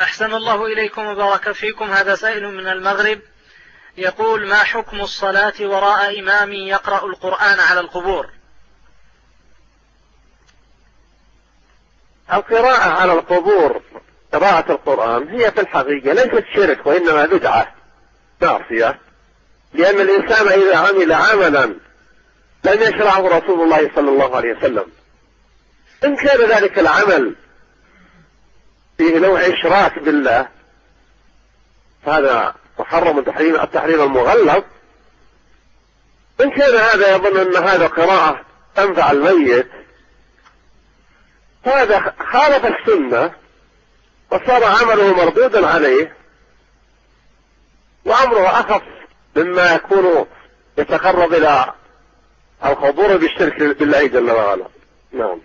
أحسن الله إليكم وبارك فيكم. هذا سائل من المغرب يقول ما حكم الصلاة وراء إمام يقرأ القرآن على القبور؟ القراءة على القبور قراءة القرآن هي في الحقيقة ليست شرك وإنما بدعة معصية لأن الإنسان إذا عمل عملا لم يشرعه رسول الله صلى الله عليه وسلم. إن كان ذلك العمل نوع إشراك بالله فهذا محرم تحريم التحريم المغلظ. إن كان هذا يظن أن هذا قراءة تنفع الميت هذا خالف السنة وصار عمله مردودا عليه وأمره أخف مما يكون يتقرب إلى الخضوع بالشرك بالله جل وعلا. نعم.